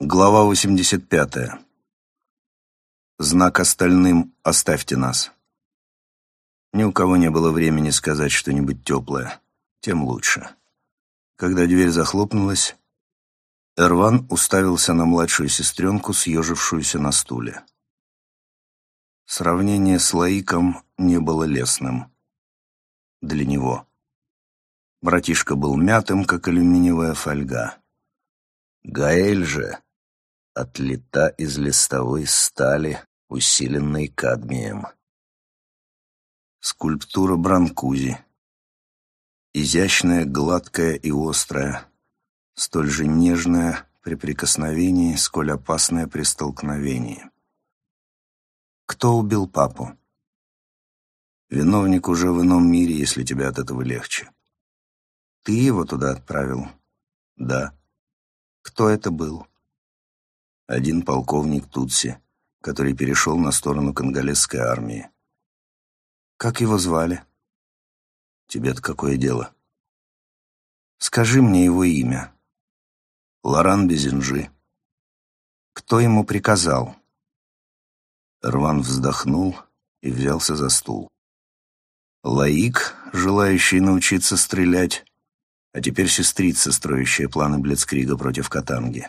Глава 85. Знак остальным «Оставьте нас». Ни у кого не было времени сказать что-нибудь теплое, тем лучше. Когда дверь захлопнулась, Эрван уставился на младшую сестренку, съежившуюся на стуле. Сравнение с Лаиком не было лесным. Для него. Братишка был мятым, как алюминиевая фольга. Гаэль же отлита из листовой стали, усиленной кадмием. Скульптура Бранкузи. Изящная, гладкая и острая, столь же нежная при прикосновении, сколь опасная при столкновении. Кто убил папу? Виновник уже в ином мире, если тебе от этого легче. Ты его туда отправил? Да. Кто это был? Один полковник Тутси, который перешел на сторону конголезской армии. Как его звали? Тебе-то какое дело? Скажи мне его имя. Лоран Безинжи. Кто ему приказал? Рван вздохнул и взялся за стул. Лаик, желающий научиться стрелять, а теперь сестрица, строящая планы Блицкрига против Катанги.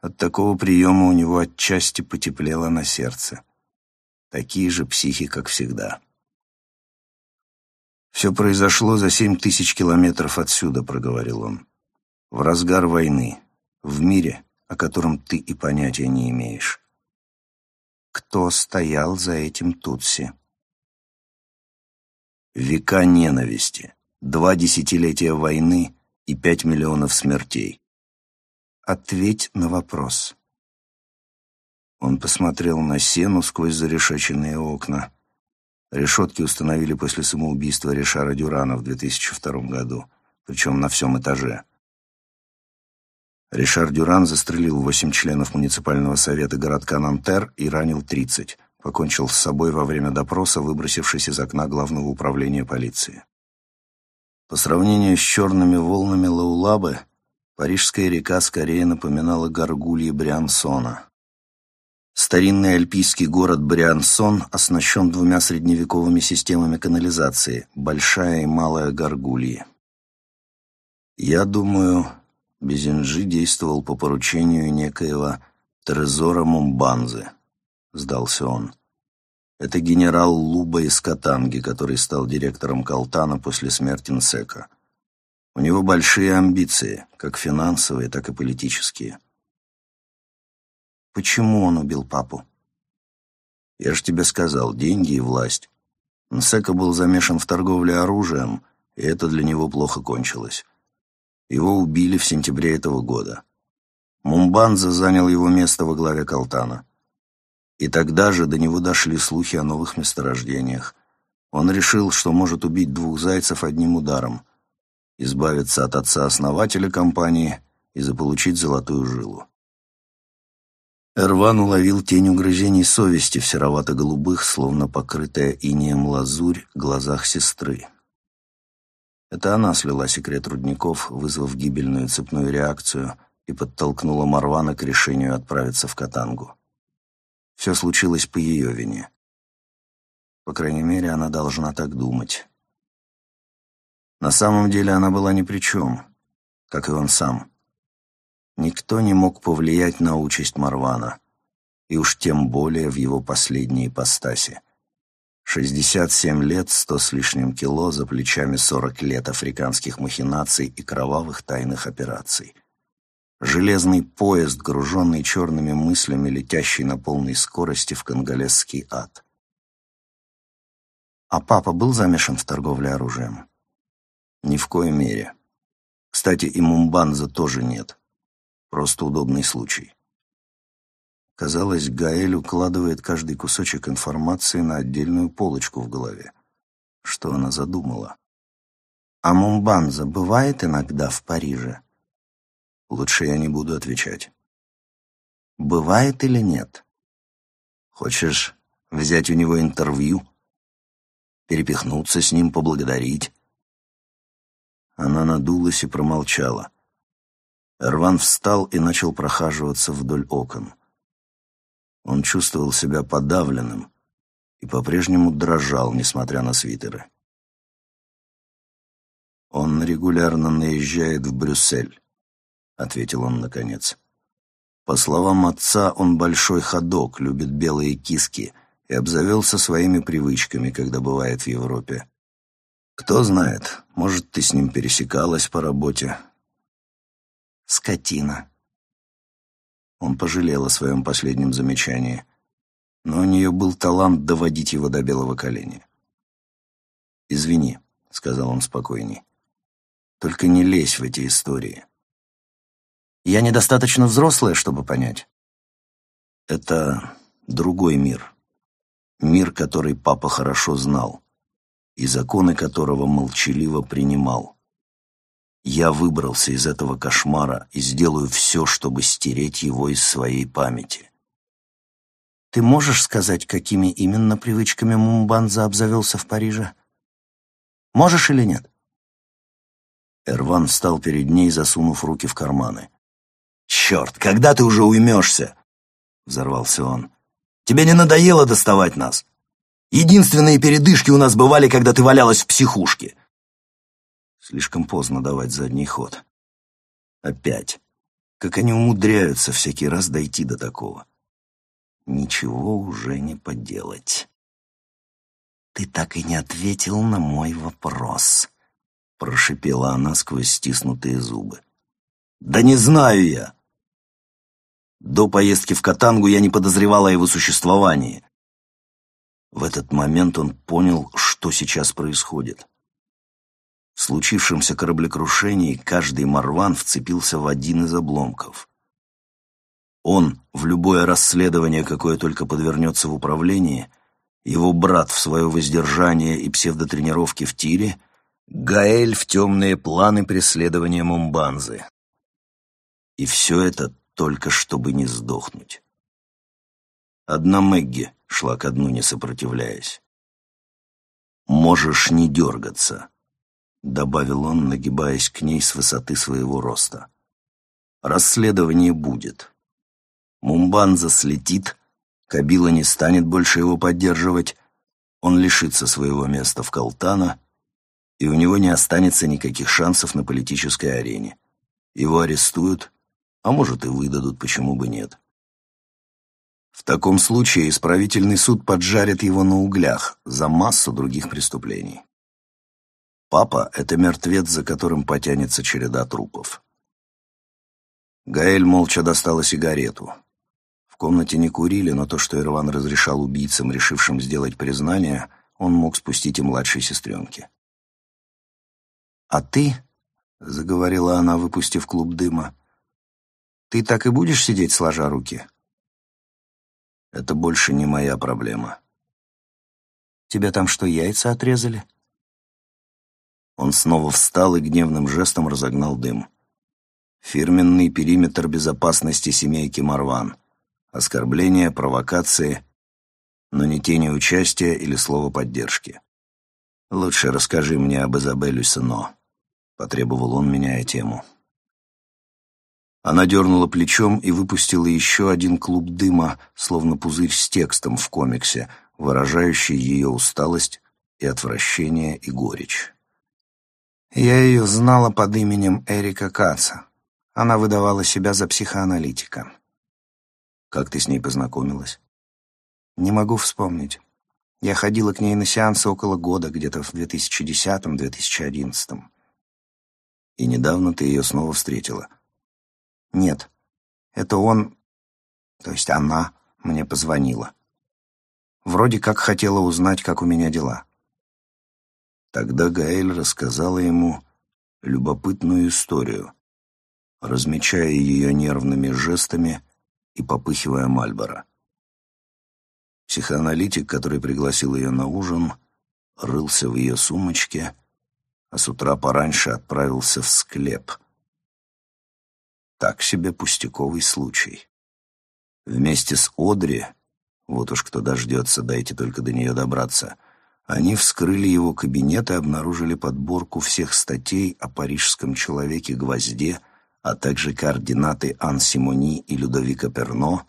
От такого приема у него отчасти потеплело на сердце. Такие же психи, как всегда. «Все произошло за семь тысяч километров отсюда», — проговорил он. «В разгар войны, в мире, о котором ты и понятия не имеешь». Кто стоял за этим Тутси? Века ненависти, два десятилетия войны и пять миллионов смертей. Ответь на вопрос. Он посмотрел на сену сквозь зарешеченные окна. Решетки установили после самоубийства Ришара Дюрана в 2002 году, причем на всем этаже. Ришар Дюран застрелил восемь членов муниципального совета городка Нантер и ранил 30. Покончил с собой во время допроса, выбросившись из окна главного управления полиции. По сравнению с черными волнами Лаулабы, Парижская река скорее напоминала горгульи Бриансона. Старинный альпийский город Бриансон оснащен двумя средневековыми системами канализации – Большая и Малая Горгульи. Я думаю, Безинджи действовал по поручению некоего Трезора Мумбанзы, сдался он. Это генерал Луба из Катанги, который стал директором Калтана после смерти Нсека. У него большие амбиции, как финансовые, так и политические. Почему он убил папу? Я же тебе сказал, деньги и власть. Нсека был замешан в торговле оружием, и это для него плохо кончилось. Его убили в сентябре этого года. Мумбанза занял его место во главе Калтана. И тогда же до него дошли слухи о новых месторождениях. Он решил, что может убить двух зайцев одним ударом избавиться от отца-основателя компании и заполучить золотую жилу. Эрван уловил тень угрызений совести в серовато-голубых, словно покрытая инеем лазурь, глазах сестры. Это она слила секрет рудников, вызвав гибельную цепную реакцию и подтолкнула Марвана к решению отправиться в Катангу. Все случилось по ее вине. По крайней мере, она должна так думать. На самом деле она была ни при чем, как и он сам. Никто не мог повлиять на участь Марвана, и уж тем более в его последней ипостаси. Шестьдесят семь лет, сто с лишним кило, за плечами сорок лет африканских махинаций и кровавых тайных операций. Железный поезд, груженный черными мыслями, летящий на полной скорости в конголезский ад. А папа был замешан в торговле оружием? Ни в коей мере. Кстати, и Мумбанза тоже нет. Просто удобный случай. Казалось, Гаэль укладывает каждый кусочек информации на отдельную полочку в голове. Что она задумала? А Мумбанза бывает иногда в Париже? Лучше я не буду отвечать. Бывает или нет? Хочешь взять у него интервью? Перепихнуться с ним, поблагодарить? Она надулась и промолчала. Эрван встал и начал прохаживаться вдоль окон. Он чувствовал себя подавленным и по-прежнему дрожал, несмотря на свитеры. «Он регулярно наезжает в Брюссель», — ответил он наконец. «По словам отца, он большой ходок, любит белые киски и обзавелся своими привычками, когда бывает в Европе. Кто знает, может, ты с ним пересекалась по работе, Скотина. Он пожалел о своем последнем замечании, но у нее был талант доводить его до белого коленя. «Извини», — сказал он спокойней, — «только не лезь в эти истории». «Я недостаточно взрослая, чтобы понять». «Это другой мир. Мир, который папа хорошо знал, и законы которого молчаливо принимал». Я выбрался из этого кошмара и сделаю все, чтобы стереть его из своей памяти. Ты можешь сказать, какими именно привычками Мумбанза обзавелся в Париже? Можешь или нет? Эрван встал перед ней, засунув руки в карманы. «Черт, когда ты уже уймешься?» — взорвался он. «Тебе не надоело доставать нас? Единственные передышки у нас бывали, когда ты валялась в психушке. Слишком поздно давать задний ход. Опять. Как они умудряются всякий раз дойти до такого. Ничего уже не поделать. «Ты так и не ответил на мой вопрос», — прошипела она сквозь стиснутые зубы. «Да не знаю я!» До поездки в Катангу я не подозревала о его существовании. В этот момент он понял, что сейчас происходит. В случившемся кораблекрушении каждый Марван вцепился в один из обломков. Он в любое расследование, какое только подвернется в управлении, его брат в свое воздержание и псевдотренировки в тире, Гаэль в темные планы преследования Мумбанзы. И все это только чтобы не сдохнуть. Одна Мэгги шла ко дну, не сопротивляясь. «Можешь не дергаться», — добавил он, нагибаясь к ней с высоты своего роста. «Расследование будет. Мумбанза слетит, Кабила не станет больше его поддерживать, он лишится своего места в Калтана, и у него не останется никаких шансов на политической арене. Его арестуют, а может и выдадут, почему бы нет. В таком случае исправительный суд поджарит его на углях за массу других преступлений. Папа — это мертвец, за которым потянется череда трупов. Гаэль молча достала сигарету. В комнате не курили, но то, что Ирван разрешал убийцам, решившим сделать признание, он мог спустить и младшей сестренке. «А ты?» — заговорила она, выпустив клуб дыма. «Ты так и будешь сидеть, сложа руки?» «Это больше не моя проблема». «Тебя там что, яйца отрезали?» Он снова встал и гневным жестом разогнал дым. Фирменный периметр безопасности семейки Марван. Оскорбления, провокации, но не тени участия или слова поддержки. «Лучше расскажи мне об Изабелле Сено», — потребовал он, меняя тему. Она дернула плечом и выпустила еще один клуб дыма, словно пузырь с текстом в комиксе, выражающий ее усталость и отвращение и горечь. Я ее знала под именем Эрика Каца. Она выдавала себя за психоаналитика. Как ты с ней познакомилась? Не могу вспомнить. Я ходила к ней на сеансы около года, где-то в 2010-2011. И недавно ты ее снова встретила? Нет. Это он, то есть она, мне позвонила. Вроде как хотела узнать, как у меня дела. Тогда Гаэль рассказала ему любопытную историю, размечая ее нервными жестами и попыхивая Мальбора. Психоаналитик, который пригласил ее на ужин, рылся в ее сумочке, а с утра пораньше отправился в склеп. Так себе пустяковый случай. Вместе с Одри, вот уж кто дождется, дайте только до нее добраться — они вскрыли его кабинет и обнаружили подборку всех статей о парижском человеке-гвозде, а также координаты Ан Симони и Людовика Перно,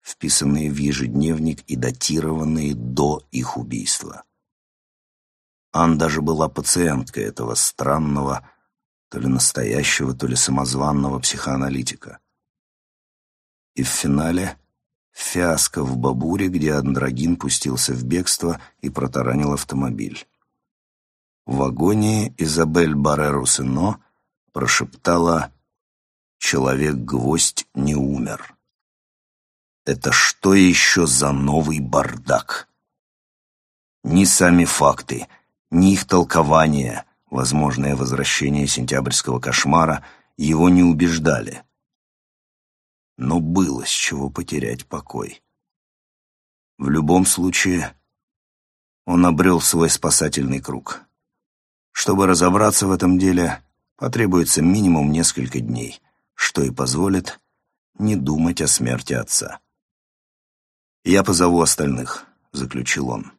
вписанные в ежедневник и датированные до их убийства. Ан даже была пациенткой этого странного, то ли настоящего, то ли самозванного психоаналитика. И в финале фиаско в Бабуре, где Андрогин пустился в бегство и протаранил автомобиль. В вагоне Изабель Барреру-Сено прошептала «Человек-гвоздь не умер». Это что еще за новый бардак? Ни сами факты, ни их толкование, возможное возвращение сентябрьского кошмара, его не убеждали. Но было с чего потерять покой. В любом случае, он обрел свой спасательный круг. Чтобы разобраться в этом деле, потребуется минимум несколько дней, что и позволит не думать о смерти отца. «Я позову остальных», — заключил он.